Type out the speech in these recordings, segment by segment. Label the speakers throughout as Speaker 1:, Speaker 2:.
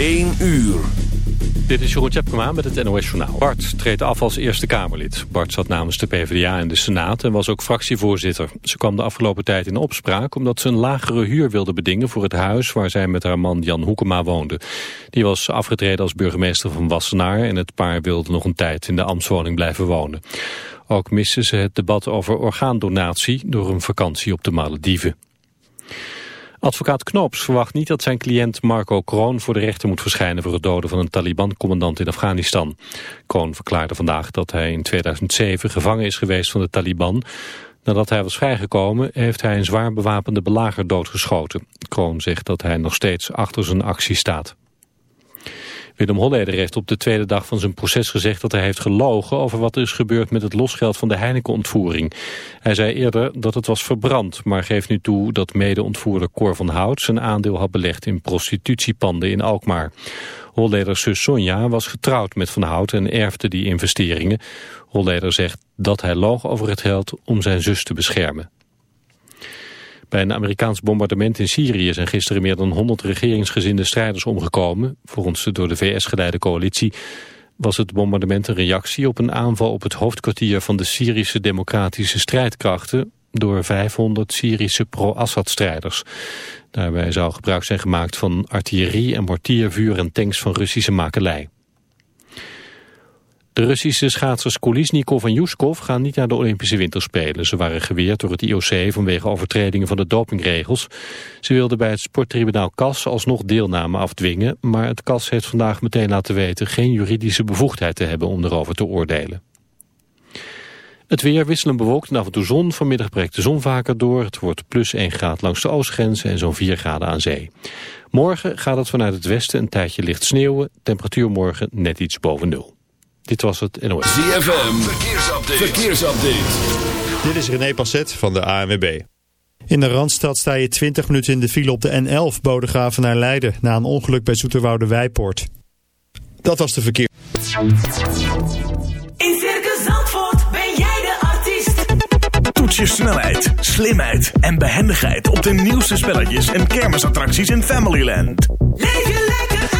Speaker 1: 1 uur.
Speaker 2: Dit is Jeroen Tjepkema met het NOS Journaal. Bart treedt af als Eerste Kamerlid. Bart zat namens de PvdA in de Senaat en was ook fractievoorzitter. Ze kwam de afgelopen tijd in opspraak omdat ze een lagere huur wilde bedingen voor het huis waar zij met haar man Jan Hoekema woonde. Die was afgetreden als burgemeester van Wassenaar en het paar wilde nog een tijd in de ambtswoning blijven wonen. Ook misten ze het debat over orgaandonatie door een vakantie op de Malediven. Advocaat Knoops verwacht niet dat zijn cliënt Marco Kroon voor de rechter moet verschijnen voor het doden van een Taliban-commandant in Afghanistan. Kroon verklaarde vandaag dat hij in 2007 gevangen is geweest van de Taliban. Nadat hij was vrijgekomen heeft hij een zwaar bewapende belager doodgeschoten. Kroon zegt dat hij nog steeds achter zijn actie staat. Willem Holleder heeft op de tweede dag van zijn proces gezegd dat hij heeft gelogen over wat er is gebeurd met het losgeld van de Heineken-ontvoering. Hij zei eerder dat het was verbrand, maar geeft nu toe dat mede-ontvoerder Cor van Hout zijn aandeel had belegd in prostitutiepanden in Alkmaar. Holleders zus Sonja was getrouwd met Van Hout en erfde die investeringen. Holleder zegt dat hij loog over het geld om zijn zus te beschermen. Bij een Amerikaans bombardement in Syrië zijn gisteren meer dan 100 regeringsgezinde strijders omgekomen. Volgens de door de VS geleide coalitie was het bombardement een reactie op een aanval op het hoofdkwartier van de Syrische democratische strijdkrachten door 500 Syrische pro-Assad-strijders. Daarbij zou gebruik zijn gemaakt van artillerie en mortiervuur en tanks van Russische makelij. De Russische schaatsers Kolisnikov en Yuskov gaan niet naar de Olympische Winterspelen. Ze waren geweerd door het IOC vanwege overtredingen van de dopingregels. Ze wilden bij het sporttribunaal CAS alsnog deelname afdwingen... maar het CAS heeft vandaag meteen laten weten geen juridische bevoegdheid te hebben om erover te oordelen. Het weer wisselen bewolkt en af en toe zon. Vanmiddag breekt de zon vaker door. Het wordt plus 1 graad langs de oostgrens en zo'n 4 graden aan zee. Morgen gaat het vanuit het westen een tijdje licht sneeuwen. Temperatuur morgen net iets boven nul. Dit was het NOS.
Speaker 1: ZFM, verkeersupdate. verkeersupdate.
Speaker 3: Dit is René Passet van de ANWB. In de Randstad sta je 20 minuten in de file op de N11 Bodegraven naar Leiden... na een ongeluk bij Zoeterwoude Wijpoort. Dat was de verkeer.
Speaker 4: In Circus Zandvoort ben jij de artiest.
Speaker 5: Toets je snelheid, slimheid en behendigheid op de nieuwste spelletjes en kermisattracties in Familyland.
Speaker 4: Leef je lekker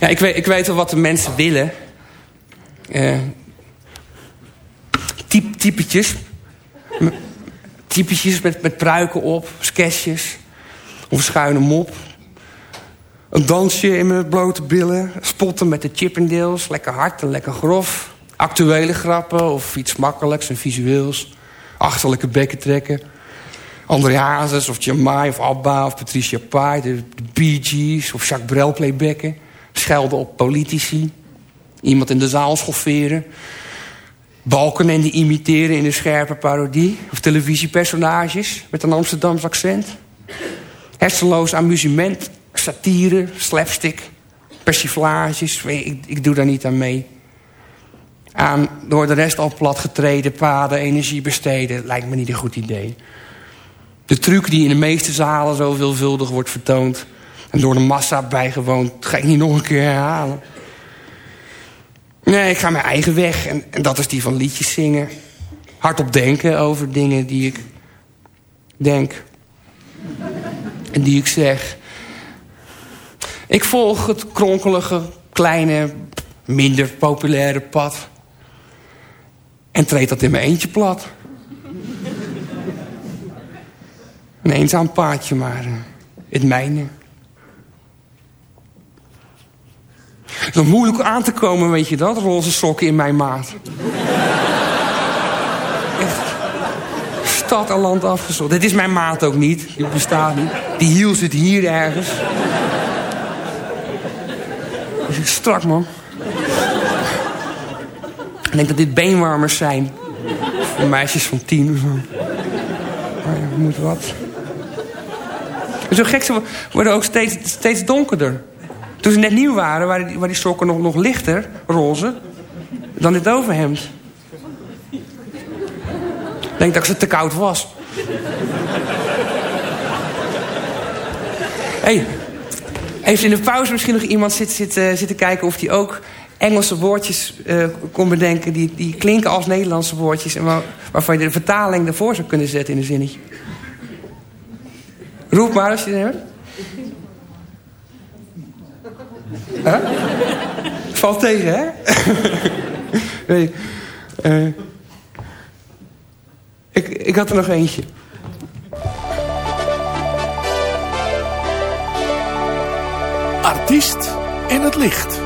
Speaker 6: Ja, ik weet, ik weet wel wat de mensen willen. Eh typ, typetjes. Typetjes met, met pruiken op, sketches. Of een schuine mop. Een dansje in mijn blote billen. Spotten met de Chippendales. Lekker hard en lekker grof. Actuele grappen of iets makkelijks en visueels. Achterlijke bekken trekken. André Hazes of Jamai of Abba of Patricia Pai. De, de Bee Gees of Jacques Brel playbacken. Schelden op politici. Iemand in de zaal schofferen. Balkenende imiteren in een scherpe parodie. Of televisiepersonages met een Amsterdams accent. Hersenloos amusement, satire, slapstick, persiflages. Ik, ik doe daar niet aan mee. Door de rest al platgetreden paden energie besteden... lijkt me niet een goed idee. De truc die in de meeste zalen zo veelvuldig wordt vertoond... en door de massa bijgewoond, ga ik niet nog een keer herhalen. Nee, ik ga mijn eigen weg. En, en dat is die van liedjes zingen. Hardop denken over dingen die ik denk. En die ik zeg. Ik volg het kronkelige, kleine, minder populaire pad. En treed dat in mijn eentje plat. Een eenzaam paadje, maar eh, het mijne. Het is nog moeilijk aan te komen, weet je dat? Roze sokken in mijn maat. Stad en land afgezocht. Dit is mijn maat ook niet. Die bestaat niet. Die hiel zit hier ergens. Strak, man. Ik denk dat dit beenwarmers zijn. Voor meisjes van tien of zo. Maar ja, moet wat. Zo gek, ze worden ook steeds, steeds donkerder. Toen ze net nieuw waren, waren die, die sokken nog, nog lichter, roze, dan dit overhemd. Ik denk dat ze te koud was. hey, heeft in de pauze misschien nog iemand zitten zit, eh, kijken... of die ook Engelse woordjes eh, kon bedenken... Die, die klinken als Nederlandse woordjes... en waar, waarvan je de vertaling ervoor zou kunnen zetten in een zinnetje? Roep maar als je het hebt. Huh? Valt tegen, hè? nee. eh, ik, ik had er nog eentje.
Speaker 5: Artiest in het licht.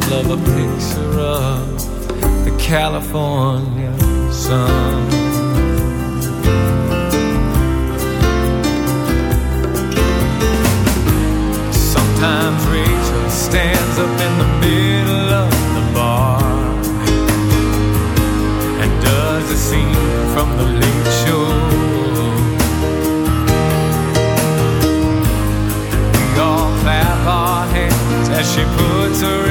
Speaker 7: I'd love a picture of the California sun. Sometimes Rachel stands up in the middle of the bar and does a scene from the late show. She puts her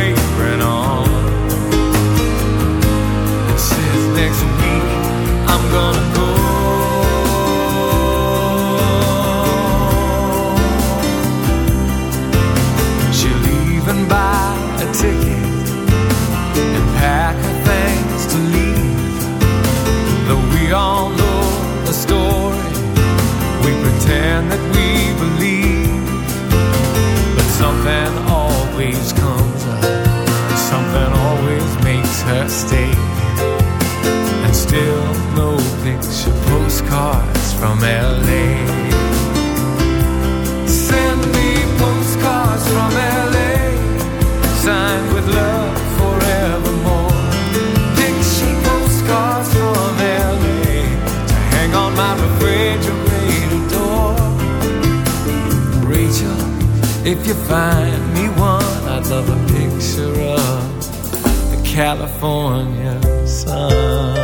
Speaker 7: stay. And still, no picture postcards from LA. Send me postcards from LA, signed with love forevermore. Postcards from LA to hang on my refrigerator door. Rachel, if you find California sun.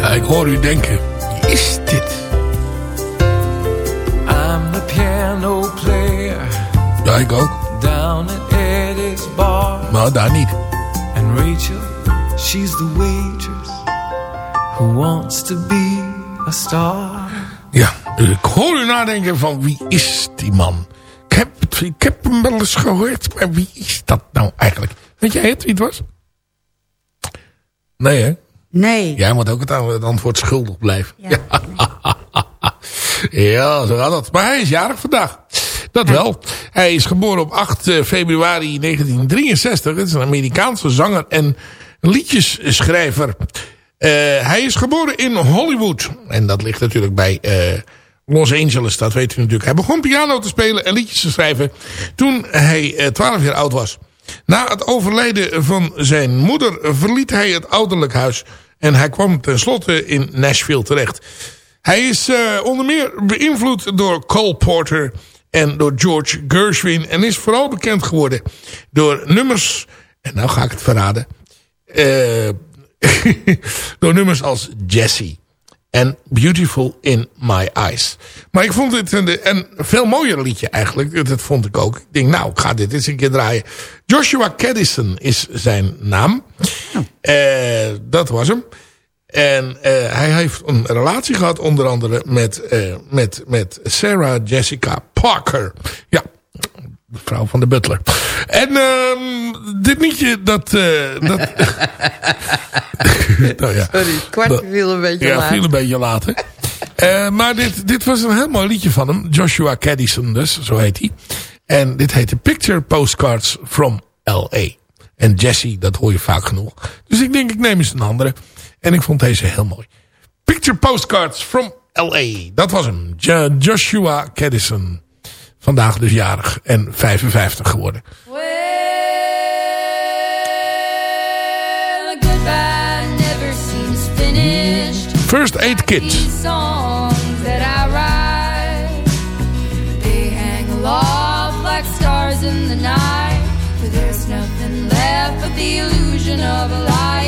Speaker 8: Ja, ik hoor u denken, wie is dit?
Speaker 7: I'm the piano player
Speaker 8: Ja, ik ook.
Speaker 7: down at Eddie's bar.
Speaker 8: Maar daar niet.
Speaker 7: And Rachel, she's the waitress who wants to be a star.
Speaker 8: Ja, dus ik hoor u nadenken van wie is die man? Ik heb, ik heb hem wel eens gehoord, maar wie is dat nou eigenlijk? Weet jij het, wie het was? Nee, hè?
Speaker 9: Nee.
Speaker 8: Jij moet ook het, antwoord schuldig blijven. Ja. ja, zo gaat dat. Maar hij is jarig vandaag. Dat wel. Hij is geboren op 8 eh, februari 1963. Het is een Amerikaanse zanger en liedjesschrijver. Eh, hij is geboren in Hollywood. En dat ligt natuurlijk bij eh, Los Angeles. Dat weet u natuurlijk. Hij begon piano te spelen en liedjes te schrijven toen hij eh, 12 jaar oud was. Na het overlijden van zijn moeder verliet hij het ouderlijk huis. En hij kwam tenslotte in Nashville terecht. Hij is eh, onder meer beïnvloed door Cole Porter en door George Gershwin. En is vooral bekend geworden door nummers... En nou ga ik het verraden. eh, door nummers als Jessie en Beautiful in My Eyes. Maar ik vond dit een, een veel mooier liedje eigenlijk. Dat vond ik ook. Ik denk, nou, ik ga dit eens een keer draaien. Joshua Caddison is zijn naam. Eh, dat was hem. En eh, hij heeft een relatie gehad onder andere met, eh, met, met Sarah Jessica Parker. Ja, de vrouw van de butler. En ehm, dit liedje, dat... dat nou ja.
Speaker 9: Sorry, het kwart viel een beetje
Speaker 8: Ja,
Speaker 9: laat.
Speaker 8: viel een beetje later. Maar dit, dit was een heel mooi liedje van hem. Joshua Caddison dus, zo heet hij. En dit heette Picture Postcards from L.A. En Jesse, dat hoor je vaak genoeg. Dus ik denk, ik neem eens een andere. En ik vond deze heel mooi. Picture Postcards from L.A. Dat was hem. Jo- Joshua Caddison. Vandaag dus jarig en 55 geworden.
Speaker 10: Well.
Speaker 8: First Aid Kit.
Speaker 10: The illusion of a light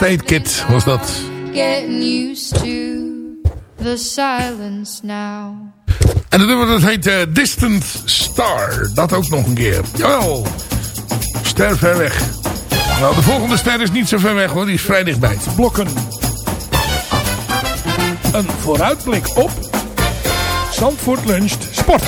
Speaker 8: Kit was dat.
Speaker 10: Getting used to the silence now.
Speaker 8: En dat nummer dat heet eh, Distant Star. Dat ook nog een keer. Jawel. Ster ver weg. Nou, de volgende ster is niet zo ver weg hoor. Die is vrij dichtbij.
Speaker 11: Blokken. Een vooruitblik op Zandvoort luncht sport.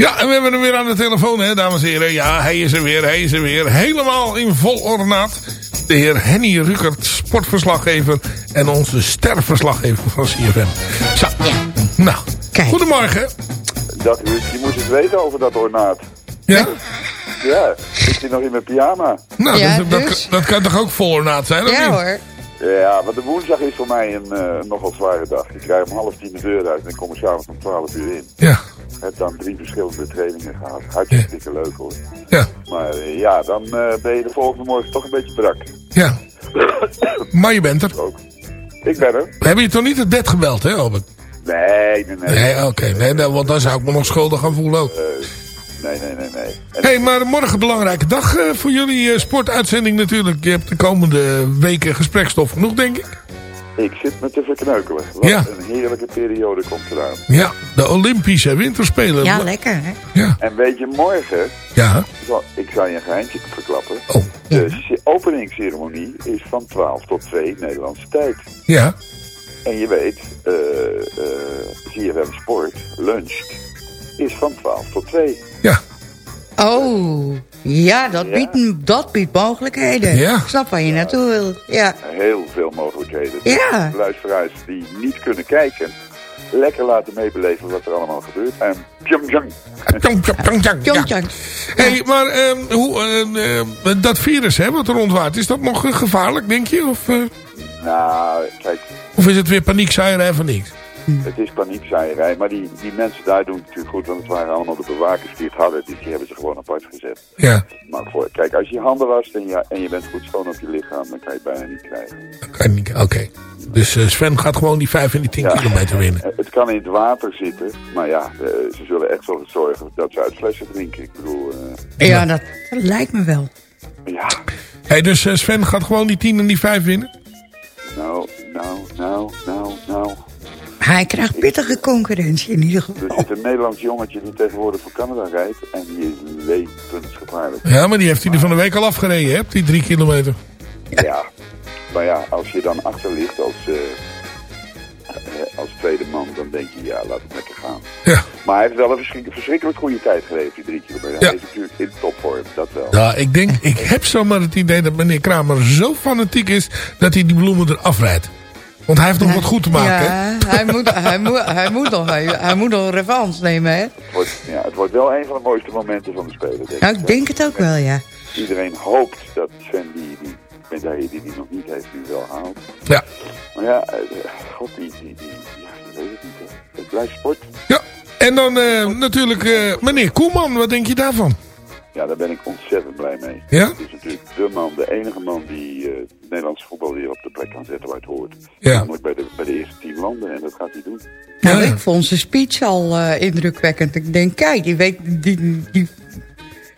Speaker 8: Ja, en we hebben hem weer aan de telefoon, hè, dames en heren. Ja, hij is er weer, hij is er weer. Helemaal in vol ornaat. De heer Henny Rukert, sportverslaggever. En onze sterverslaggever van CFM. Zo, nou, goedemorgen.
Speaker 12: Dat, je moet het weten over dat ornaat.
Speaker 8: Ja?
Speaker 12: Ja, ik zit nog in mijn pyjama.
Speaker 8: Nou,
Speaker 12: Ja,
Speaker 8: dat, dat,
Speaker 12: dus?
Speaker 8: dat kan toch ook vol ornaat zijn, of
Speaker 12: Ja,
Speaker 8: niet?
Speaker 12: hoor. Ja, want de woensdag is voor mij een eh, nogal zware dag. Ik krijg om half tien de deur uit en ik kom er s'avonds om twaalf uur in.
Speaker 8: Ja.
Speaker 12: Heb dan drie verschillende trainingen gehad. Hartstikke leuk hoor.
Speaker 8: Ja.
Speaker 12: Maar eh, ja, dan eh, ben je de volgende morgen toch een beetje brak.
Speaker 8: Ja. Maar je bent er.
Speaker 12: Ik ben er.
Speaker 8: Hebben je toch niet het bed gebeld, hè, Albert?
Speaker 12: Nee, nee, nee.
Speaker 8: Nee, oké. Nee, nou, want dan zou ik me nog schuldig gaan voelen ook.
Speaker 12: Nee, nee, nee, nee.
Speaker 8: Hé, hey, maar morgen een belangrijke dag eh, voor jullie eh, sportuitzending natuurlijk. Je hebt de komende weken gesprekstof genoeg, denk ik.
Speaker 12: Ik zit me te verkneukelen. Wat
Speaker 8: Ja.
Speaker 12: een heerlijke periode komt eraan.
Speaker 8: Ja, de Olympische Winterspelen.
Speaker 12: Ja,
Speaker 9: lekker hè?
Speaker 8: Ja.
Speaker 12: En weet je, morgen,
Speaker 8: Ja.
Speaker 12: Ik zou je een geheimtje verklappen. De ce- openingsceremonie is van 12 tot 2 Nederlandse tijd.
Speaker 8: Ja.
Speaker 12: En je weet, eh eh CFM Sport, luncht, is van 12 tot 2.
Speaker 9: Oh, ja, dat,
Speaker 12: Ja.
Speaker 9: Biedt, dat biedt mogelijkheden.
Speaker 12: Ja.
Speaker 9: Ik snap waar je naartoe wil. Ja.
Speaker 12: Heel veel mogelijkheden.
Speaker 9: Ja.
Speaker 12: Dus luisteraars die niet kunnen kijken, lekker laten meebeleven wat er allemaal gebeurt. En Pyeongchang.
Speaker 8: Pyeongchang. Hé, maar ehm, hoe, eh, eh, dat virus hè, wat er rondwaart, is dat nog gevaarlijk, denk je? Of, eh,
Speaker 12: Nou, kijk,
Speaker 8: of is het weer paniekzaaierij van niks?
Speaker 12: Het is paniekzaaierij, maar die, die mensen daar doen het natuurlijk goed, want het waren allemaal de bewakers die het hadden, dus die hebben ze gewoon apart gezet.
Speaker 8: Ja.
Speaker 12: Maar voor, kijk, als je je handen wast en je, en je bent goed schoon op je lichaam, dan kan je het bijna niet krijgen.
Speaker 8: Kan je niet- Oké. Dus eh, Sven gaat gewoon die 5 en die 10 kilometer winnen.
Speaker 12: Eh, Het kan in het water zitten, maar ja, eh, ze zullen echt wel zorgen dat ze uit flessen drinken. Ik bedoel, eh,
Speaker 9: Ja, dat, dat lijkt me wel.
Speaker 12: ja,
Speaker 8: Hey, dus Sven gaat gewoon die 10 en die 5 winnen?
Speaker 12: nou, nou, nou, nou, nou.
Speaker 9: Hij krijgt pittige concurrentie in ieder geval.
Speaker 12: Er zit een Nederlands jongetje die tegenwoordig voor Canada rijdt en die is levensgevaarlijk.
Speaker 8: Ja, maar die heeft hij er van de week al afgereden, hè? Die 3 kilometer.
Speaker 12: Ja. maar ja, als je dan achter ligt als, eh, eh, als tweede man, dan denk je, ja, laat het lekker gaan.
Speaker 8: Ja.
Speaker 12: Maar hij heeft wel een verschrik- verschrikkelijk goede tijd gereden, die drie kilometer. Hij is natuurlijk in topvorm, dat wel.
Speaker 8: Ja, ik denk, ik heb zomaar het idee dat meneer Kramer zo fanatiek is dat hij die bloemen eraf rijdt. Want hij heeft nog wat goed te maken, hè?
Speaker 9: Ja, hij moet, hij, moet, hij, moet nog, hij, hij moet nog revanche nemen, hè?
Speaker 12: Het wordt, ja, het wordt wel een van de mooiste momenten van de Spelen, denk
Speaker 9: Nou,
Speaker 12: ik.
Speaker 9: denk het ook wel, ja.
Speaker 12: Iedereen hoopt dat Sven die, die medaille die hij nog niet heeft, nu wel haalt.
Speaker 8: Ja.
Speaker 12: Maar ja, eh, god, die, die, die, ja, ik weet het niet. Het blijft sport.
Speaker 8: En dan eh, natuurlijk eh, meneer Koeman, wat denk je daarvan?
Speaker 12: Ja, daar ben ik ontzettend blij mee.
Speaker 8: Ja?
Speaker 12: Het is natuurlijk de man, de enige man die eh het Nederlandse voetbal weer op de plek kan zetten waar het hoort.
Speaker 8: Ja.
Speaker 12: Namelijk bij de, bij de eerste tien landen en dat gaat hij doen.
Speaker 9: Nou, ik vond zijn speech al eh, indrukwekkend. Ik denk, kijk, die weet, die, die,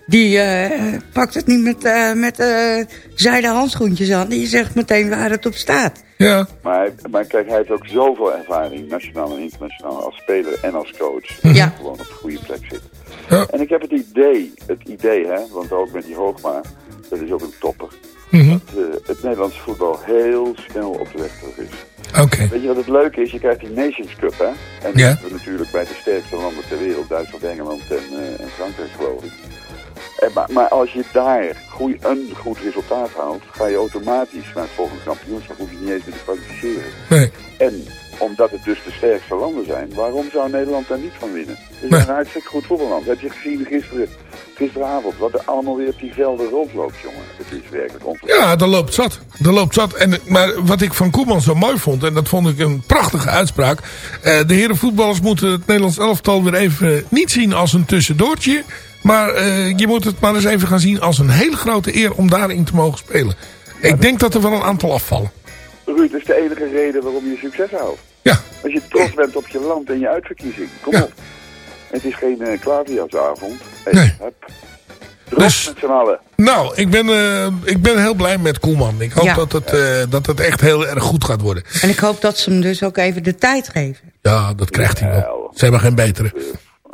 Speaker 9: die eh, pakt het niet met, eh met eh zijde handschoentjes aan. Die zegt meteen waar het op staat.
Speaker 8: Ja.
Speaker 12: Maar, maar kijk, hij heeft ook zoveel ervaring, nationaal en internationaal, als speler en als coach. Dat
Speaker 9: Ja.
Speaker 12: hij gewoon op de goede plek zit. En ik heb het idee, het idee hè, want ook met die Hoogma, dat is ook een topper.
Speaker 8: Mhm.
Speaker 12: Dat eh, het Nederlandse voetbal heel snel op de weg terug is. Weet je wat het leuke is? Je krijgt die Nations Cup, hè? En hebben we natuurlijk bij de sterkste landen ter wereld, Duitsland, Engeland en, eh, en Frankrijk, geloof ik. En, maar, maar als je daar goeie, een goed resultaat haalt, ga je automatisch naar het volgende kampioenschap, hoef je niet eens meer te kwalificeren.
Speaker 8: Nee.
Speaker 12: En omdat het dus de sterkste landen zijn, waarom zou Nederland daar niet van winnen? We zijn een hartstikke goed voetballand. Heb je gezien gisteren, gisteravond wat er allemaal weer op die velden rondloopt, jongen? Het is werkelijk onvoorstelbaar.
Speaker 8: Ja, dat loopt zat. Dat loopt zat. En, maar wat ik van Koeman zo mooi vond, en dat vond ik een prachtige uitspraak. eh, de heren voetballers moeten het Nederlands elftal weer even niet zien als een tussendoortje. Maar eh, je moet het maar eens even gaan zien als een hele grote eer om daarin te mogen spelen. Ik denk dat er wel een aantal afvallen.
Speaker 12: Ruud, dat is de enige reden waarom je succes haalt.
Speaker 8: Ja.
Speaker 12: Als je trots bent op je land en je uitverkiezing. Kom op. Het is geen uh, klaverjasavond. Hey,
Speaker 8: Nee.
Speaker 12: Hup.
Speaker 8: Dus-
Speaker 12: met z'n allen.
Speaker 8: Nou, ik ben, eh, ik ben heel blij met Koelman. Ik hoop
Speaker 9: Ja.
Speaker 8: dat, het, eh, dat het echt heel erg goed gaat worden.
Speaker 9: En ik hoop dat ze hem dus ook even de tijd geven.
Speaker 8: Ja, dat krijgt hij wel. Ze hebben geen betere.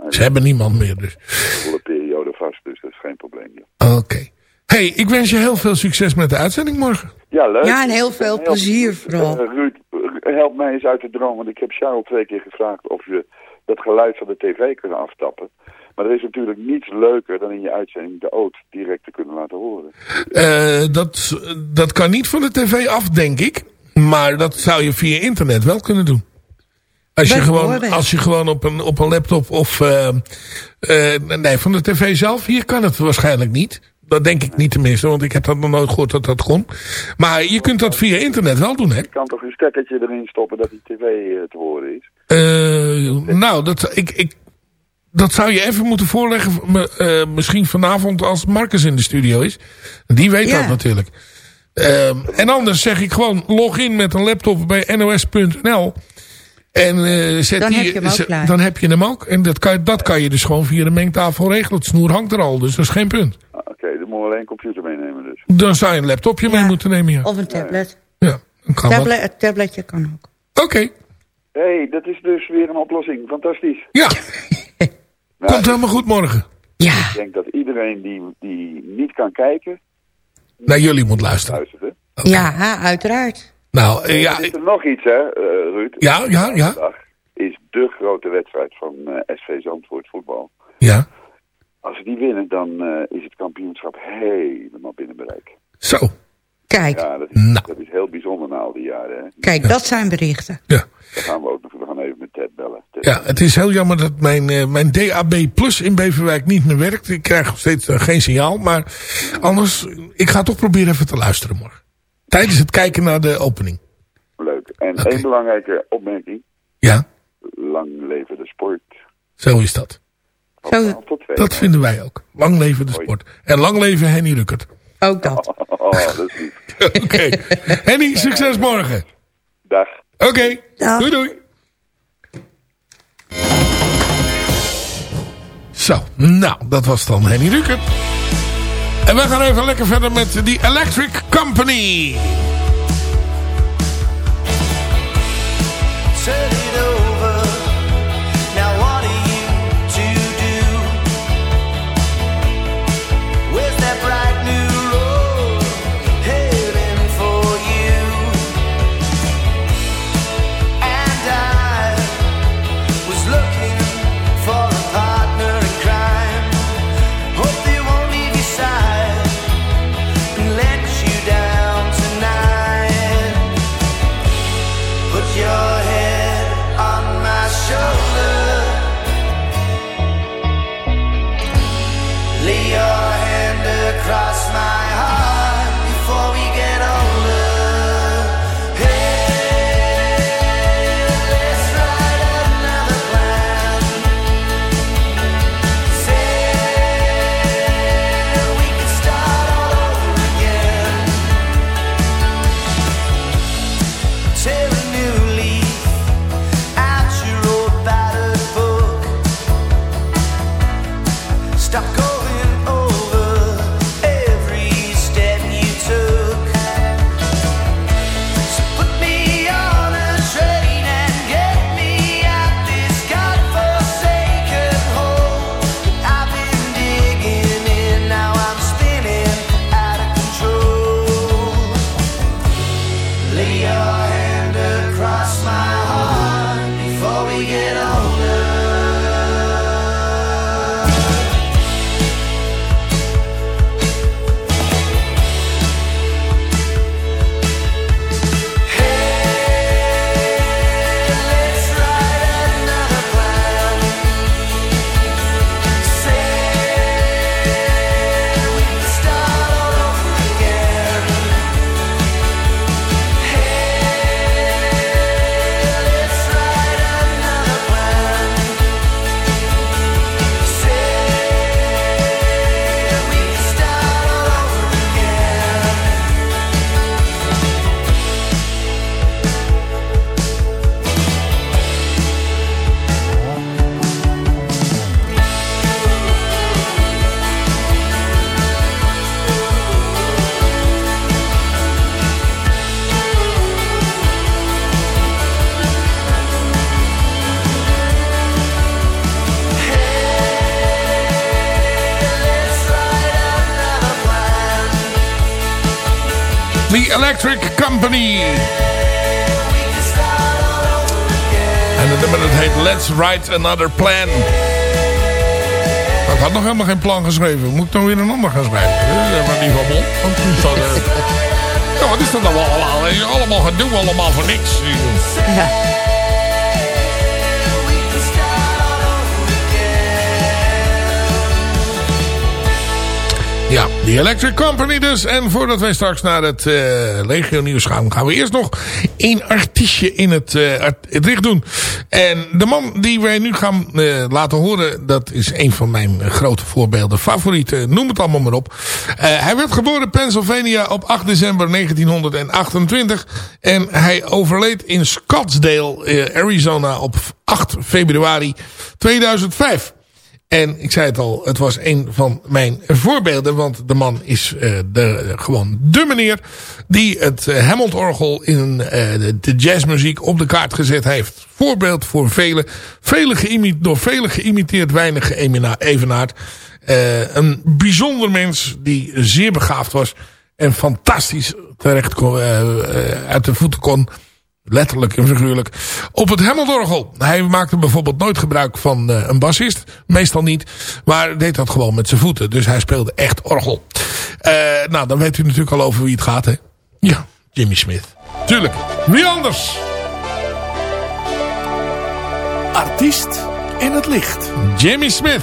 Speaker 8: Ze hebben niemand meer dus.
Speaker 12: Volle periode vast, dus dat is geen probleem.
Speaker 8: Oké. hey, ik wens je heel veel succes met de uitzending morgen.
Speaker 12: Ja, leuk.
Speaker 9: Ja, en heel veel plezier vooral.
Speaker 12: Eh, Ruud, eh, help mij eens uit de droom, want ik heb Charles twee keer gevraagd of je dat geluid van de tv kunt aftappen. Maar er is natuurlijk niets leuker dan in je uitzending de oot direct te kunnen laten horen.
Speaker 8: Eh, dat, dat kan niet van de tv af, denk ik. Maar dat zou je via internet wel kunnen doen. Als je, gewoon, als je gewoon op een, op een laptop of... eh, eh, nee, van de tv zelf, hier kan het waarschijnlijk niet. Dat denk ik niet tenminste, want ik heb dat nog nooit gehoord dat dat kon. Maar je kunt dat via internet wel doen, hè?
Speaker 12: Je kan toch een stekkertje erin stoppen dat die tv eh, te horen is?
Speaker 8: Eh, nou, dat, ik, ik, dat zou je even moeten voorleggen. me- eh, misschien vanavond als Marcus in de studio is. Die weet
Speaker 9: Ja.
Speaker 8: dat natuurlijk. Ehm, en anders zeg ik gewoon log in met een laptop bij nos.nl. En eh, zet
Speaker 9: Dan
Speaker 8: die,
Speaker 9: heb je hem ook klaar.
Speaker 8: dan heb je hem ook. En dat kan, dat kan je dus gewoon via de mengtafel regelen. Het snoer hangt er al, dus dat is geen punt.
Speaker 12: Ah, Oké, moet alleen een computer meenemen dus.
Speaker 8: Dan zou je een laptopje mee moeten nemen, ja.
Speaker 9: Of een tablet.
Speaker 8: Ja, kan.
Speaker 9: Tablet, het tabletje kan ook.
Speaker 8: Oké,
Speaker 12: Hé, hey, dat is dus weer een oplossing. Fantastisch.
Speaker 8: ja.
Speaker 12: Nou,
Speaker 8: Komt helemaal goed morgen.
Speaker 9: Ja.
Speaker 12: Ik denk dat iedereen die, die niet kan kijken,
Speaker 8: Naar jullie moet luisteren.
Speaker 12: luistert. Hè?
Speaker 9: Ja, ha, uiteraard.
Speaker 8: Nou, ja,
Speaker 12: er is er nog iets, hè, eh, Ruud?
Speaker 8: Ja, ja, ja.
Speaker 12: Vandaag is de grote wedstrijd van eh, SV Zandvoort voetbal.
Speaker 8: ja.
Speaker 12: Als ze die winnen, dan eh, is het kampioenschap helemaal binnen bereik.
Speaker 8: Zo.
Speaker 9: Kijk,
Speaker 12: Ja, dat is,
Speaker 8: Nou.
Speaker 12: dat is heel bijzonder na al die jaren. Hè.
Speaker 9: kijk, dat zijn berichten.
Speaker 8: Ja.
Speaker 12: Dan gaan we ook nog, we gaan even met Ted bellen. Ted.
Speaker 8: Ja, het is heel jammer dat mijn, eh, mijn DAB Plus in Beverwijk niet meer werkt. Ik krijg nog steeds eh, geen signaal. Maar anders, ik ga toch proberen even te luisteren morgen. Tijdens het kijken naar de opening.
Speaker 12: Leuk. En één belangrijke opmerking.
Speaker 8: Ja,
Speaker 12: Lang leven de sport.
Speaker 8: zo is dat.
Speaker 12: Van
Speaker 9: Zo.
Speaker 12: 12 tot 2.
Speaker 8: Dat vinden wij ook. Lang leven de sport. En lang leven Henny Ruckert.
Speaker 9: Ook dat.
Speaker 12: Oh, dat is lief.
Speaker 8: Oké. Henny, succes morgen.
Speaker 12: Dag.
Speaker 8: Oké. Doei doei. Zo, nou, dat was dan Henny Ruckert. En we gaan even lekker verder met The Electric Company. The Electric Company. En het nummer dat heet Let's Write Another Plan. Ik had nog helemaal geen plan geschreven. Moet ik dan weer een ander gaan schrijven? Maar niet van staat er- Ja, wat is dat nou allemaal? Allemaal gedoe, allemaal voor niks.
Speaker 9: Ja.
Speaker 8: Ja, de Electric Company dus. En voordat wij straks naar het eh Legio nieuws gaan... gaan we eerst nog één artiestje in het, art- het licht doen. En de man die wij nu gaan eh, laten horen... dat is een van mijn grote voorbeelden, favorieten. Noem het allemaal maar op. Hij werd geboren in Pennsylvania op 8 december 1928. En hij overleed in Scottsdale, Arizona... op 8 februari 2005. En ik zei het al, het was een van mijn voorbeelden. Want de man is eh, de, gewoon de meneer die het uh, in eh, de, jazzmuziek op de kaart gezet heeft. Voorbeeld voor velen. vele door velen geïmiteerd, weinig evenaard. Een bijzonder mens die zeer begaafd was. En fantastisch terecht uit de voeten kon letterlijk en figuurlijk, op het Hammondorgel. Hij maakte bijvoorbeeld nooit gebruik van uh, een bassist. Meestal niet. Maar deed dat gewoon met zijn voeten. Dus hij speelde echt orgel. Uh, nou, dan weet u natuurlijk al over wie het gaat, hè? Ja, Jimmy Smith. Tuurlijk. Wie anders?
Speaker 5: Artiest in het licht.
Speaker 8: Jimmy Smith.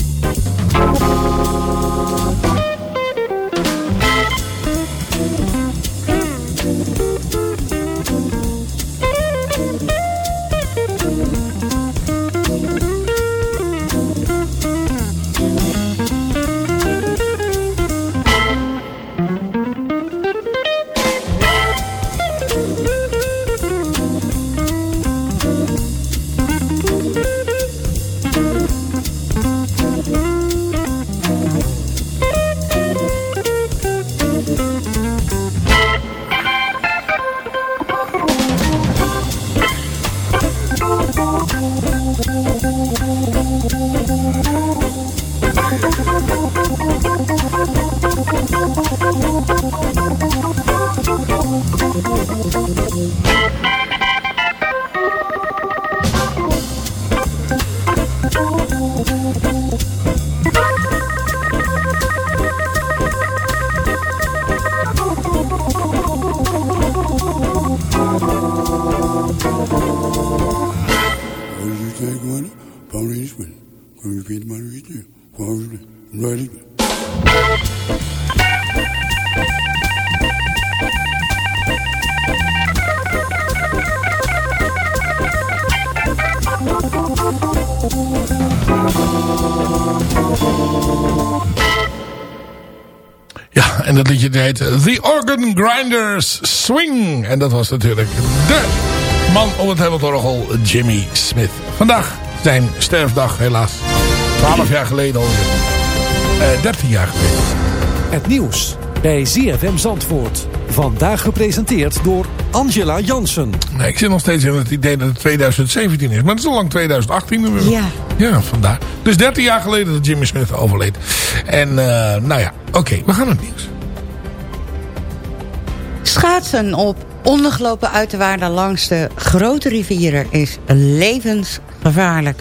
Speaker 8: Ja, en dat liedje heet The Organ Grinders Swing. En dat was natuurlijk de man op het Hamilton-orgel, Jimmy Smith. Vandaag zijn sterfdag, helaas. 12 jaar geleden alweer. Eh 13 jaar geleden.
Speaker 13: Het nieuws bij ZFM Zandvoort. Vandaag gepresenteerd door Angela Jansen.
Speaker 8: Nee, ik zit nog steeds in het idee dat het 2017 is. Maar het is al lang 2018 nu.
Speaker 9: Ja.
Speaker 8: Ja, vandaar. Dus 13 jaar geleden dat Jimmy Smith overleed. En eh, nou ja, oké, we gaan het nieuws.
Speaker 9: Schaatsen op ondergelopen uiterwaarden langs de grote rivieren is levensgevaarlijk.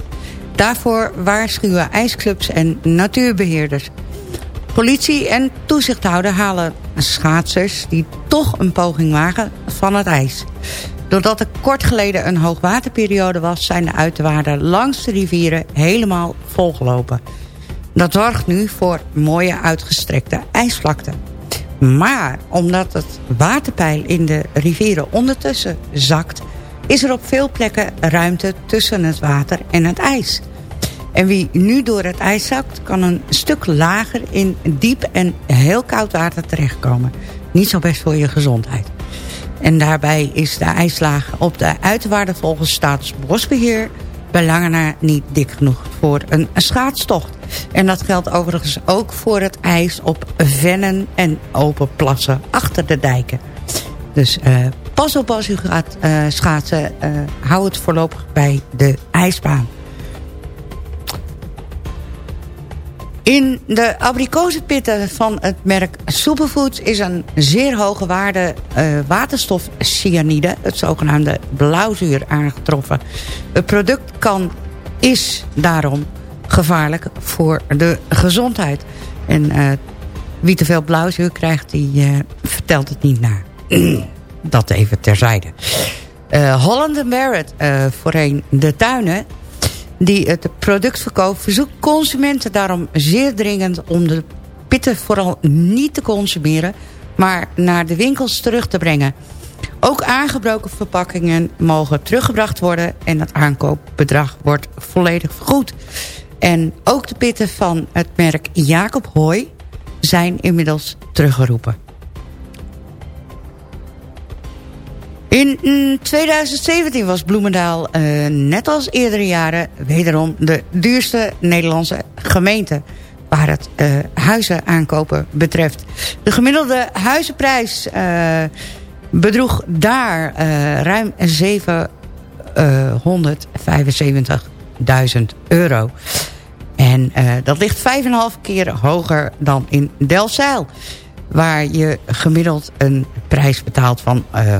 Speaker 9: Daarvoor waarschuwen ijsclubs en natuurbeheerders. Politie en toezichthouder halen schaatsers die toch een poging wagen van het ijs. Doordat er kort geleden een hoogwaterperiode was... zijn de uiterwaarden langs de rivieren helemaal volgelopen. Dat zorgt nu voor mooie uitgestrekte ijsvlakten. Maar omdat het waterpeil in de rivieren ondertussen zakt... is er op veel plekken ruimte tussen het water en het ijs. En wie nu door het ijs zakt, kan een stuk lager in diep en heel koud water terechtkomen. Niet zo best voor je gezondheid. En daarbij is de ijslaag op de uiterwaarden volgens Staatsbosbeheer na niet dik genoeg voor een schaatstocht. En dat geldt overigens ook voor het ijs op vennen en open plassen achter de dijken. Dus eh, pas op als u gaat eh, schaatsen. eh, hou het voorlopig bij de ijsbaan. In de abrikozenpitten van het merk Superfoods is een zeer hoge waarde eh, waterstofcyanide, het zogenaamde blauwzuur, aangetroffen. Het product kan, is daarom gevaarlijk voor de gezondheid. En eh, wie te veel blauwzuur krijgt, die eh, vertelt het niet na. Dat even terzijde. Eh Holland voorheen de tuinen, die het product verkoopt... verzoekt consumenten daarom zeer dringend om de pitten vooral niet te consumeren... maar naar de winkels terug te brengen. Ook aangebroken verpakkingen mogen teruggebracht worden... en het aankoopbedrag wordt volledig vergoed. En ook de pitten van het merk Jacob Hooi zijn inmiddels teruggeroepen. In mm, 2017 was Bloemendaal, eh, net als eerdere jaren... wederom de duurste Nederlandse gemeente... waar het eh, huizen aankopen betreft. De gemiddelde huizenprijs eh, bedroeg daar ruim 775.000 euro. En dat ligt 5,5 keer hoger dan in Delfzijl waar je gemiddeld een prijs betaalt van eh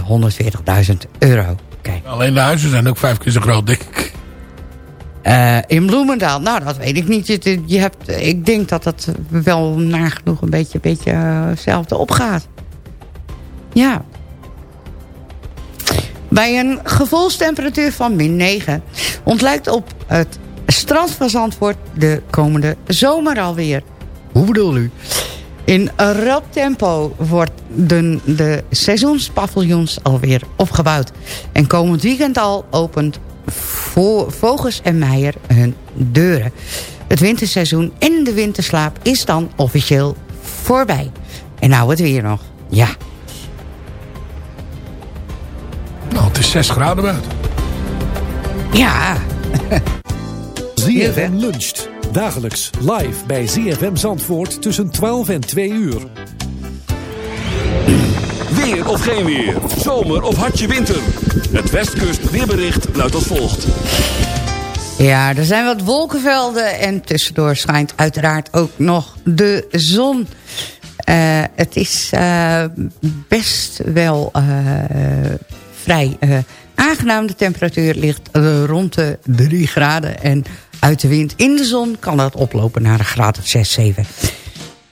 Speaker 9: 140.000 euro. Kijk.
Speaker 8: Alleen de huizen zijn ook vijf keer zo groot, denk ik.
Speaker 9: Eh, in Bloemendaal, nou dat weet ik niet. Je, je hebt, ik denk dat dat wel nagenoeg een beetje, beetje eh, hetzelfde opgaat. Ja. Bij een gevoelstemperatuur van min 9 ontlijkt op het strand van Zandvoort de komende zomer alweer. Hoe bedoel u? In rap tempo worden de seizoenspaviljoens alweer opgebouwd. En komend weekend al opent Vo- Vogels en Meijer hun deuren. Het winterseizoen en de winterslaap is dan officieel voorbij. En nou het weer nog. Ja,
Speaker 8: Nou, het is 6 graden buiten.
Speaker 9: ja.
Speaker 13: ZFM luncht. Dagelijks live bij ZFM Zandvoort tussen 12 en 2 uur.
Speaker 1: Weer of geen weer. Zomer of hartje winter. Het Westkust weerbericht luidt als volgt.
Speaker 9: Ja, er zijn wat wolkenvelden en tussendoor schijnt uiteraard ook nog de zon. Eh, het is eh, best wel eh, vrij eh, aangenaam. De temperatuur ligt rond de 3 graden. En uit de wind in de zon kan dat oplopen naar een graad of 6, 7.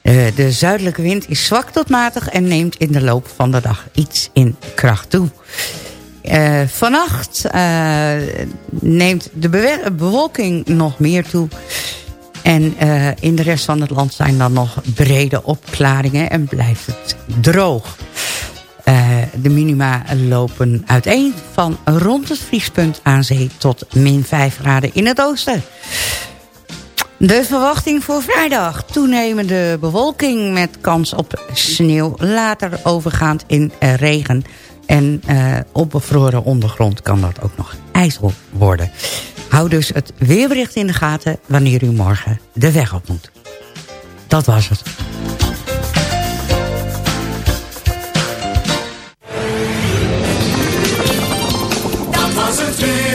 Speaker 9: Eh, de zuidelijke wind is zwak tot matig en neemt in de loop van de dag iets in kracht toe. Eh, vannacht eh, neemt de bewolking nog meer toe. En in de rest van het land zijn dan nog brede opklaringen en blijft het droog. Eh, de minima lopen uiteen van rond het vriespunt aan zee tot min 5 graden in het oosten. De verwachting voor vrijdag. Toenemende bewolking met kans op sneeuw. Later overgaand in eh, regen. En eh, op bevroren ondergrond kan dat ook nog ijzel worden. Hou dus het weerbericht in de gaten wanneer u morgen de weg op moet. Dat was het.
Speaker 4: Dat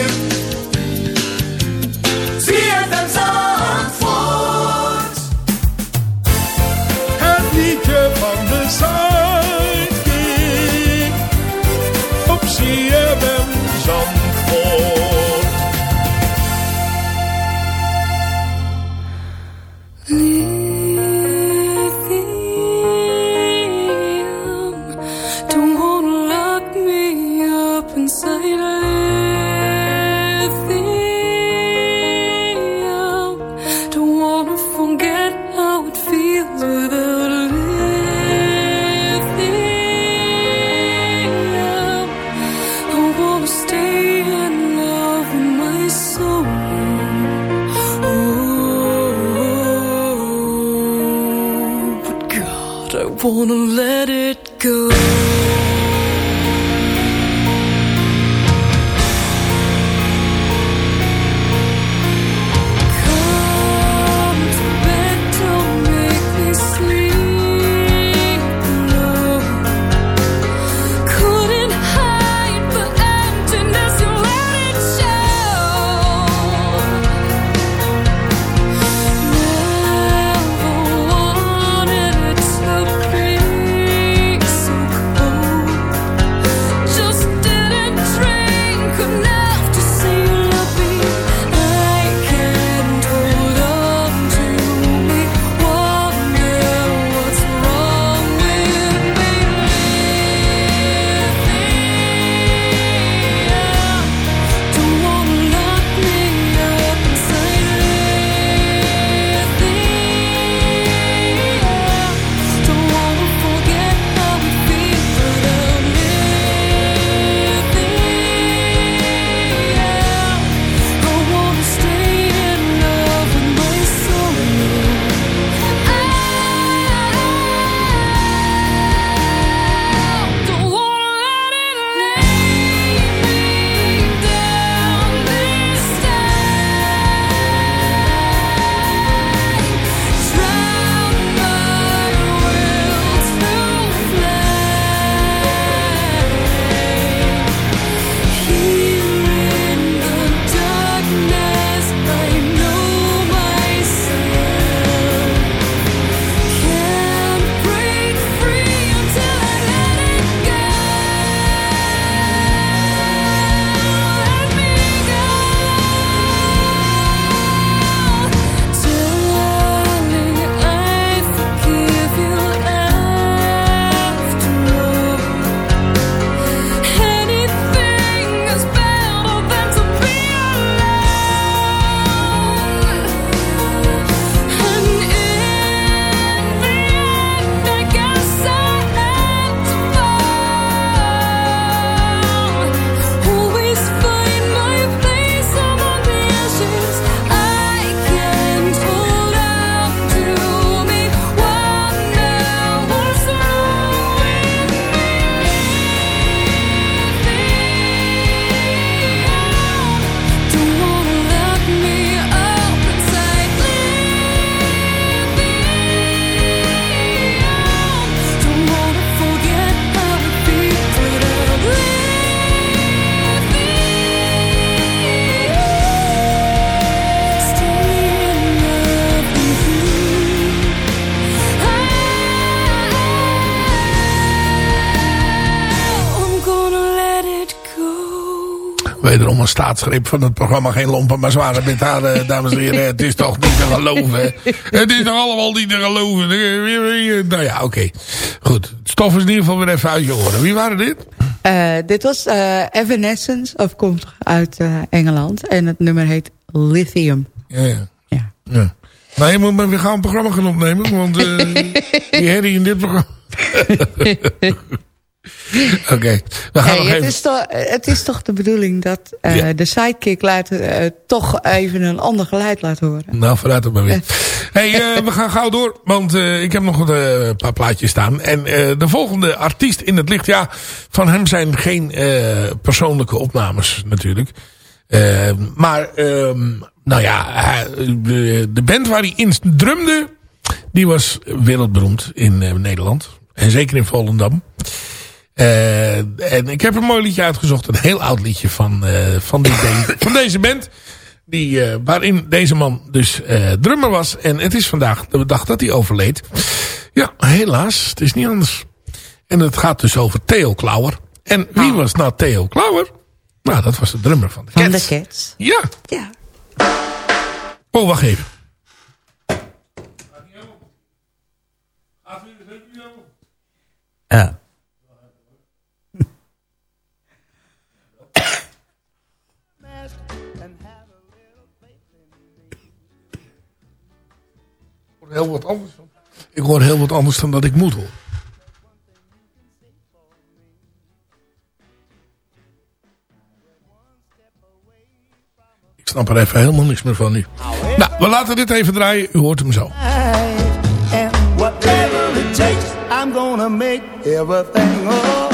Speaker 8: Wederom een staatsgreep van het programma Geen Lompen maar Zware met haar, eh, dames en heren. Het is toch niet te geloven. Het is toch allemaal niet te geloven. Nou ja, oké. Goed. Stof is in ieder geval weer even uit je oren. Wie waren dit?
Speaker 9: Eh, dit was eh, Evanescence, of komt uit Engeland. En het nummer heet Lithium.
Speaker 8: Ja, ja. ja. Nou, je moet maar weer gaan een programma gaan opnemen. Want die herrie in dit programma... Oké, we gaan
Speaker 9: Hey,
Speaker 8: nog
Speaker 9: het,
Speaker 8: even...
Speaker 9: is toch, het is toch de bedoeling dat eh, de sidekick laat, eh, toch even een ander geluid laat horen.
Speaker 8: Nou, vooruit het maar weer. hey, eh, we gaan gauw door, want ik heb nog een paar plaatjes staan. En de volgende artiest in het licht, ja, van hem zijn geen persoonlijke opnames natuurlijk. Eh, maar, ehm, nou ja, de, band waar hij in drumde, die was wereldberoemd in Nederland. En zeker in Volendam. Eh, en ik heb een mooi liedje uitgezocht. Een heel oud liedje van, eh, van, die, van deze band. Die, eh, waarin deze man dus eh, drummer was. En het is vandaag de dag dat hij overleed. Ja, helaas. Het is niet anders. En het gaat dus over Theo Klauwer. En wie was nou Theo Klauwer? Nou, dat was de drummer van de
Speaker 9: Van
Speaker 8: Cats.
Speaker 9: de Cats.
Speaker 8: Ja.
Speaker 9: Ja.
Speaker 8: Oh, wacht even.
Speaker 9: Ja.
Speaker 8: Heel wat anders. Ik hoor heel wat anders dan dat ik moet horen. Ik snap er even helemaal niks meer van nu. Nou, we laten dit even draaien. U hoort hem zo.
Speaker 14: And whatever I'm make everything alright.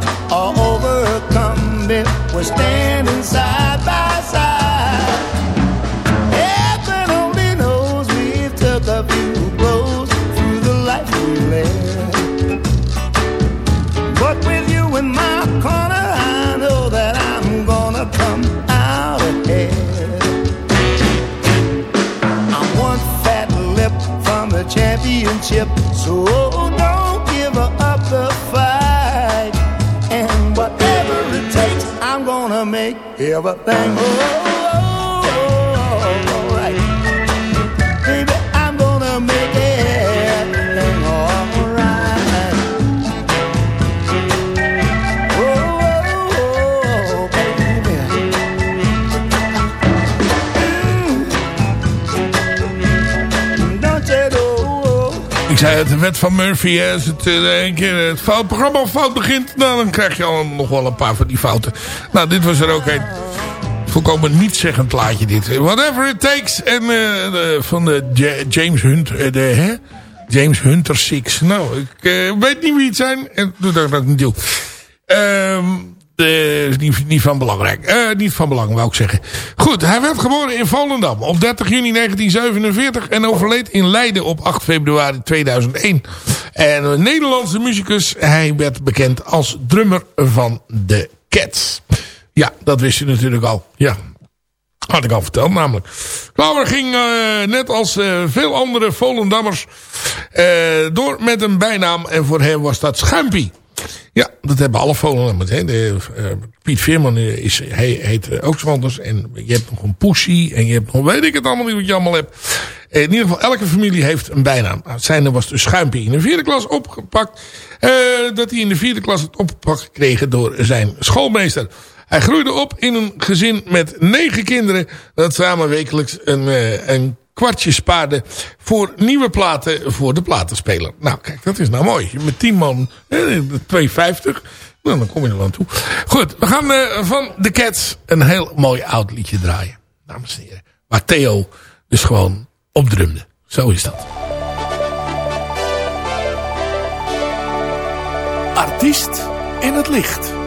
Speaker 14: we're standing side by side. Heaven only knows we've took a few blows through the we. But with you in my corner, I know that I'm gonna come out ahead. I'm one fat lip from the championship, so Oh, oh, oh?
Speaker 8: Ik zei het, de wet van Murphy. hè, Als het eh, een keer het fout, programma fout begint, nou, dan krijg je al nog wel een paar van die fouten. Nou, dit was er ook een. Volkomen niet-zeggend plaatje dit. Whatever it takes. En eh, van de Ja- James Hunt. eh, de, hè? James Hunter Six. Nou, ik eh, weet niet wie het zijn. En doe ook niet toe. Niet, niet van belangrijk. Niet van belang, wou ik zeggen. Goed, hij werd geboren in Volendam op 30 juni 1947 en overleed in Leiden op 8 februari 2001. En een Nederlandse muzikus, hij werd bekend als drummer van de Cats. Ja, dat wist je natuurlijk al. Ja, had ik al verteld namelijk. Klauwer ging eh, net als eh, veel andere Volendammers eh, door met een bijnaam. En voor hem was dat Schuimpie. Ja, dat hebben alle Volendammers. Hè. De, Piet Veerman is, hij heet ook zo anders. En je hebt nog een Poesie. En je hebt nog weet ik het allemaal niet wat je allemaal hebt. In ieder geval, elke familie heeft een bijnaam. Nou, Zijn was dus Schuimpie in de vierde klas opgepakt. dat hij in de vierde klas het opgepakt gekregen door zijn schoolmeester. Hij groeide op in een gezin met negen kinderen. Dat samen wekelijks een, eh, een kwartje spaarde voor nieuwe platen voor de platenspeler. Nou kijk, dat is nou mooi. Met 10 man, eh, 2,50. Nou, dan kom je er wel aan toe. Goed, we gaan eh, van The Cats een heel mooi oud liedje draaien. Dames en heren. Waar Theo dus gewoon opdrumde. Zo is dat.
Speaker 5: Artiest in het licht.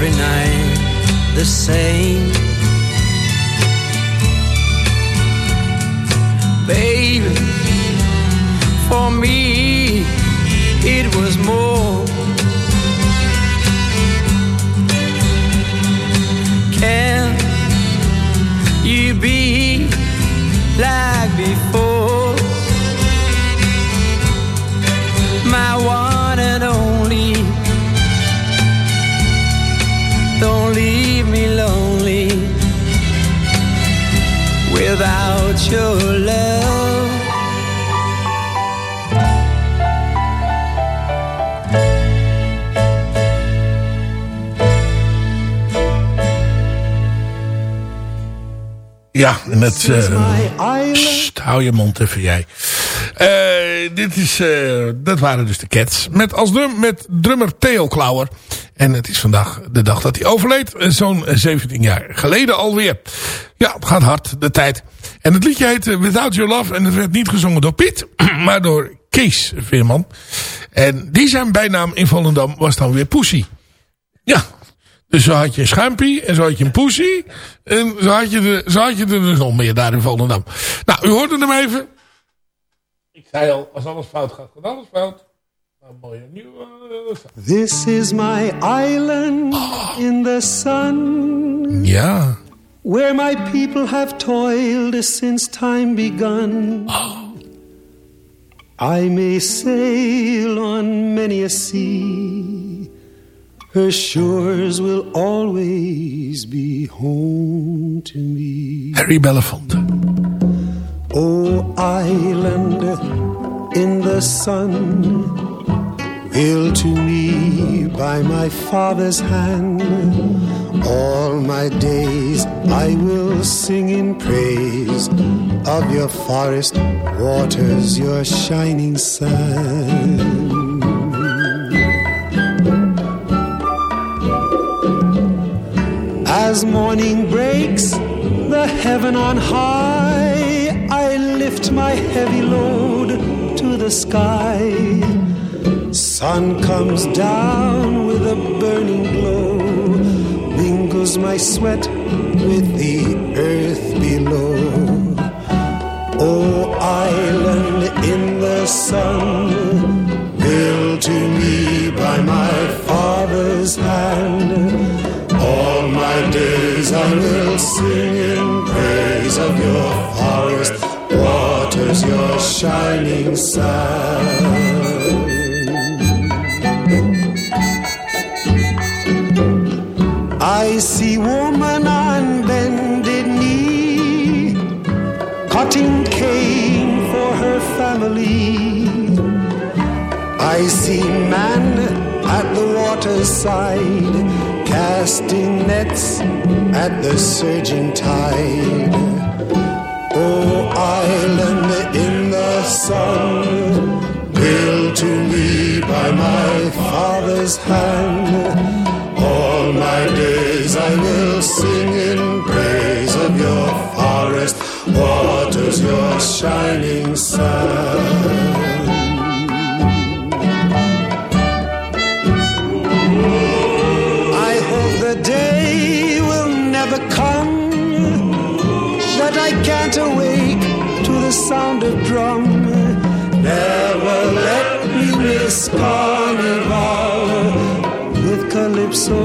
Speaker 15: Every night the same. Baby, for me, it was more. Can you be like before? Without your love.
Speaker 8: Ja, eh, Sst, hou je mond even jij. Eh, dit is, eh, dat waren dus de Cats. Met als drum, met drummer Theo Klauwer. En het is vandaag de dag dat hij overleed. Zo'n 17 jaar geleden alweer. Ja, het gaat hard, de tijd. En het liedje heet eh, Without Your Love. En het werd niet gezongen door Piet, maar door Kees Veerman. En die zijn bijnaam in Volendam was dan weer Poesie. Ja, dus zo had je een schuimpie en zo had je een poesie. En zo had je, er, zo had je er dus nog meer daar in Volendam. Nou, u hoorde hem even. Ik zei al, als alles fout gaat, gaat alles fout. Nou, mooie nieuwe... eh,
Speaker 16: This is my island in the sun.
Speaker 8: Ja.
Speaker 16: Where my people have toiled since time begun. I may sail on many a sea. Her shores will always be home to me.
Speaker 8: Harry Belafonte.
Speaker 16: O island in the sun, will to me by my father's hand. All my days I will sing in praise of your forest waters, your shining sun. As morning breaks, the heaven on high, I lift my heavy load to the sky. Sun comes down with a burning glow, mingles my sweat with the earth below. O island in the sun, built to me by my father's hand. All my days I will sing in praise of your forest waters, your shining sun. I see man at the waterside, casting nets at the surging tide. Oh, island in the sun, built to me by my father's hand. All my days I will sing in praise of your forest waters, your shining sun.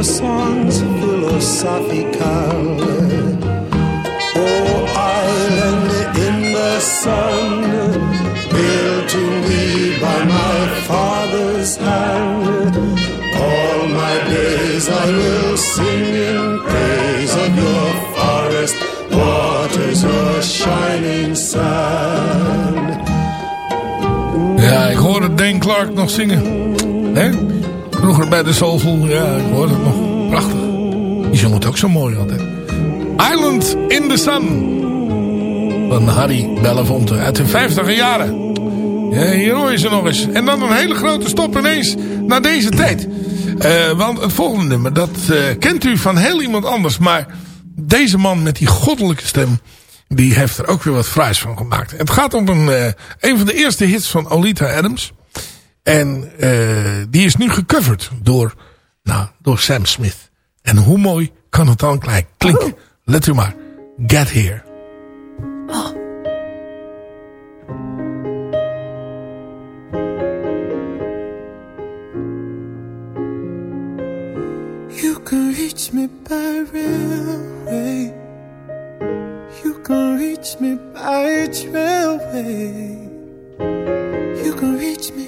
Speaker 16: Songs philosophical. Oh, island in the sun, built to me by my father's hand. All my days I will sing in praise of your forest waters, your shining sun.
Speaker 8: Ja, ik hoorde Dane Clark nog zingen. Vroeger bij de Soulful. Ja, ik hoorde het nog. Prachtig. Die zong het ook zo mooi altijd. Island in the Sun. Van Harry Belafonte uit de 50 jaren. Ja, hier hoor je ze nog eens. En dan een hele grote stop ineens naar deze tijd. Eh, want het volgende nummer, dat eh, kent u van heel iemand anders. Maar deze man met die goddelijke stem, die heeft er ook weer wat fraais van gemaakt. Het gaat om een, eh, een van de eerste hits van Olita Adams. En die is nu gecoverd door, nou, door Sam Smith. En hoe mooi kan het dan gelijk klinken? Let u maar. Get Here.
Speaker 17: You can reach me by railway. You can reach me by trailway. You can reach me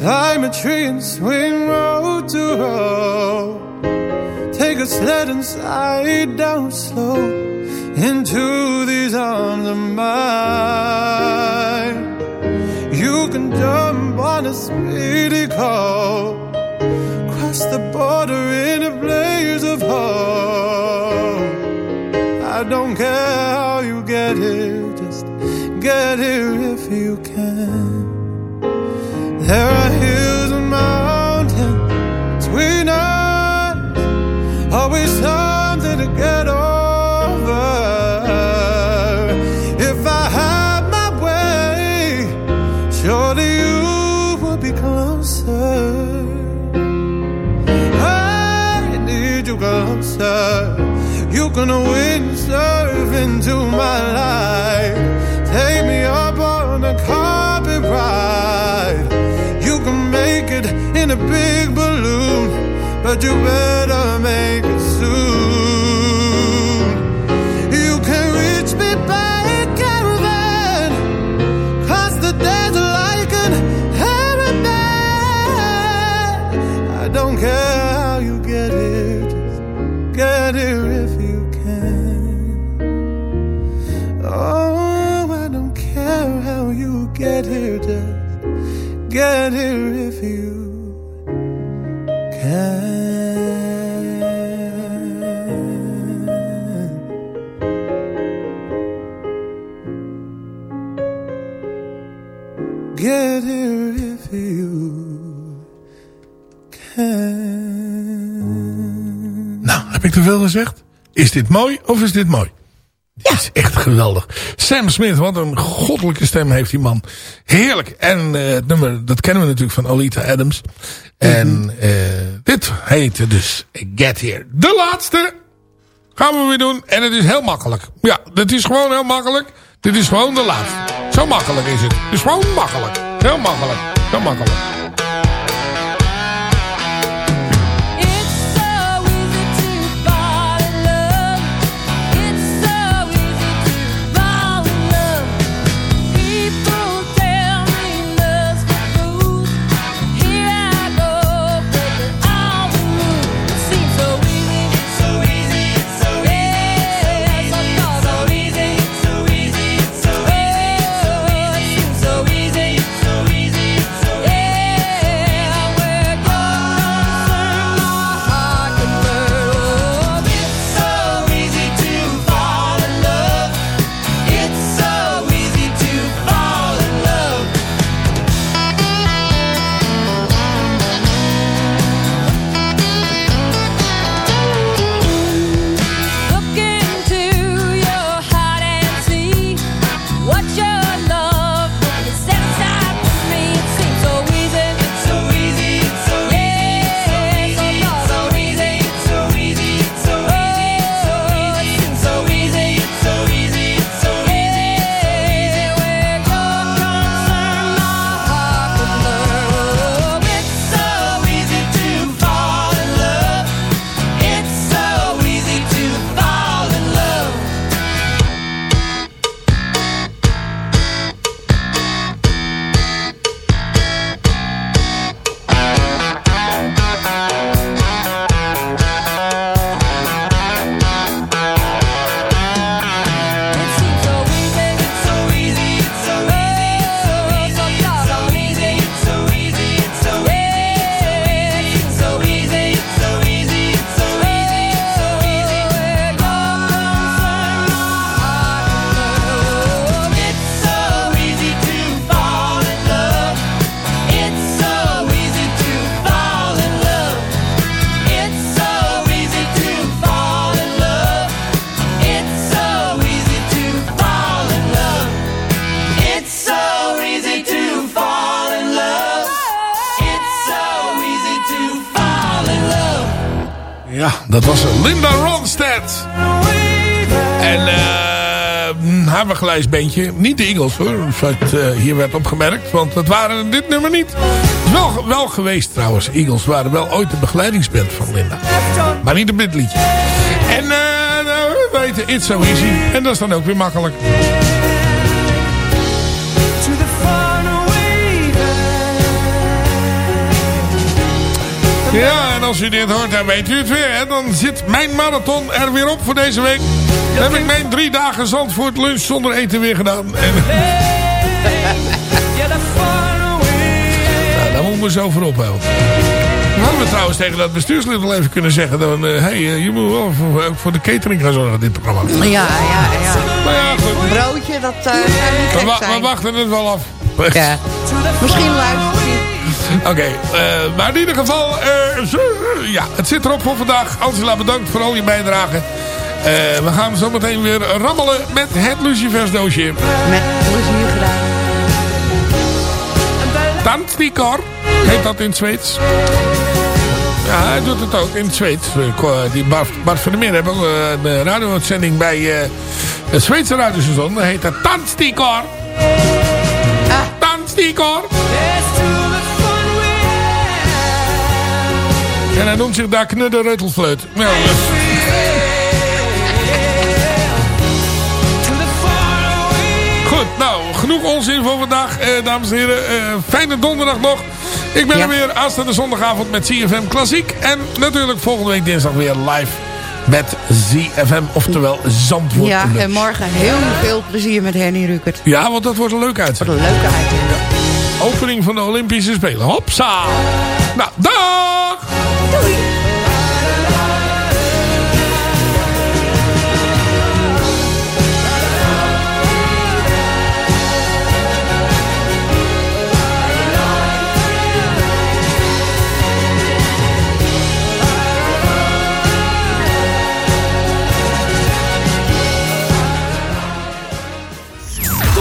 Speaker 17: climb a tree and swing road to road. Take a sled and slide down slow into these arms of mine. You can jump on a speedy call cross the border in a blaze of hope. I don't care how you get here, just get here if you can. There are hills and mountains between us, always something to get over. If I had my way, surely you would be closer. I need you closer. You can windsurf but you better make it soon. You can reach me by caravan, cross the desert like an Arab. I don't care how you get here, just get here if you can. Oh, I don't care how you get here, just get here if you can.
Speaker 8: Veel gezegd? Is dit mooi of is dit mooi? Dit is echt geweldig. Sam Smith, wat een goddelijke stem heeft die man. Heerlijk. En eh, het nummer, dat kennen we natuurlijk van Olita Adams. En eh, dit heette dus Get Here. De laatste gaan we weer doen. En het is heel makkelijk. Ja, dit is gewoon heel makkelijk. Dit is gewoon de laatste. Zo makkelijk is het. Het is gewoon makkelijk. Heel makkelijk. Heel makkelijk. Begeleidsbandje. Niet de Eagles hoor, zoals uh, hier werd opgemerkt. Want dat waren dit nummer niet. Wel, wel geweest trouwens. Eagles waren wel ooit de begeleidingsband van Linda. Maar niet op dit liedje. En eh nou, we weten, it's so easy. En dat is dan ook weer makkelijk. Ja, en als u dit hoort, dan weet u het weer. Hè? Dan zit mijn marathon er weer op voor deze week. Dan heb ik mijn drie dagen Zandvoort lunch zonder eten weer gedaan. En... nou, daar moeten we zo voor ophouden. Hadden we trouwens tegen dat bestuurslid wel even kunnen zeggen. Dan, uh, hey, uh, je moet wel voor, voor, de catering gaan zorgen, dit programma.
Speaker 9: Ja, ja, ja.
Speaker 8: Maar ja, goed.
Speaker 9: Broodje, dat uh,
Speaker 8: we, wa we wachten het wel af.
Speaker 9: Ja. Misschien luistert hij.
Speaker 8: Oké, okay, uh, maar in ieder geval, uh, ja, het zit erop voor vandaag. Angela, bedankt voor al je bijdrage. Uh, we gaan zo meteen weer rammelen met het Lucifersdoosje.
Speaker 9: Met plezier gedaan.
Speaker 8: Tantikor heet dat in het Zweeds. Ja, hij doet het ook in het Zweeds. Die Bart, Bart van der Meer heeft ook een radio-uitzending bij het Zweedse radiostation. Dat heet dat Tantikor. Ah. Tantikor. En hij noemt zich daar Knudde Reutelfleut. Dus. Genoeg onzin voor vandaag, eh, dames en heren. Eh, fijne donderdag nog. Ik ben ja. er weer aanstaande zondagavond met CFM Klassiek. En natuurlijk volgende week dinsdag weer live met ZFM, oftewel Zandvoort.
Speaker 9: Ja, en morgen heel veel plezier met Henny Rukert.
Speaker 8: Ja, want dat wordt een leuke uitzending.
Speaker 9: Wordt een leuke uitzending.
Speaker 8: Opening van de Olympische Spelen. Hopsa! Nou, dag!